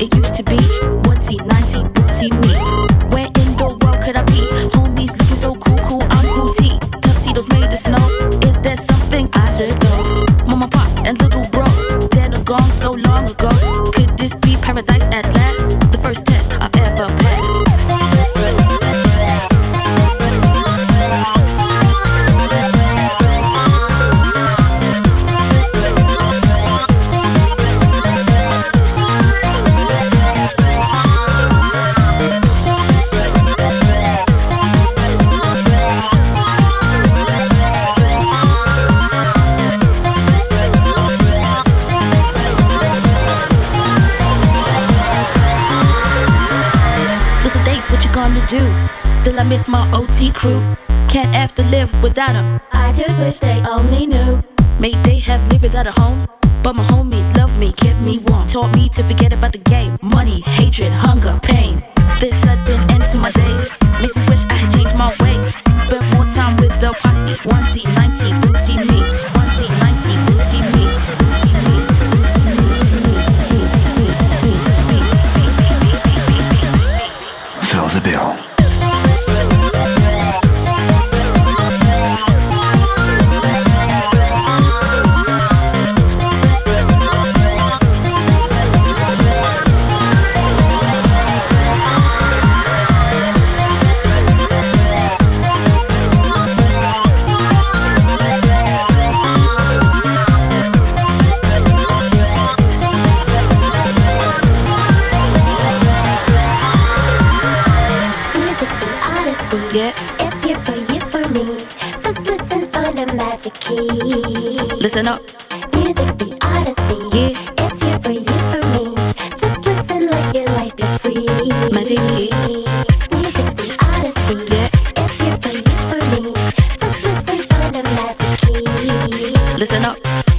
it used to be. Do? Till I miss my OT crew. Can't have to live without them. I just wish they only knew. May they have lived without a home. But my homies love me, kept me warm. Taught me to forget about the game. Money, hatred, hunger, pain. This sudden the magic key. Listen up. Music's the odyssey. Yeah. It's here for you, for me. Just listen, let your life be free. Magic key. Music's the odyssey. Yeah. It's here for you, for me. Just listen for the magic key. Listen up.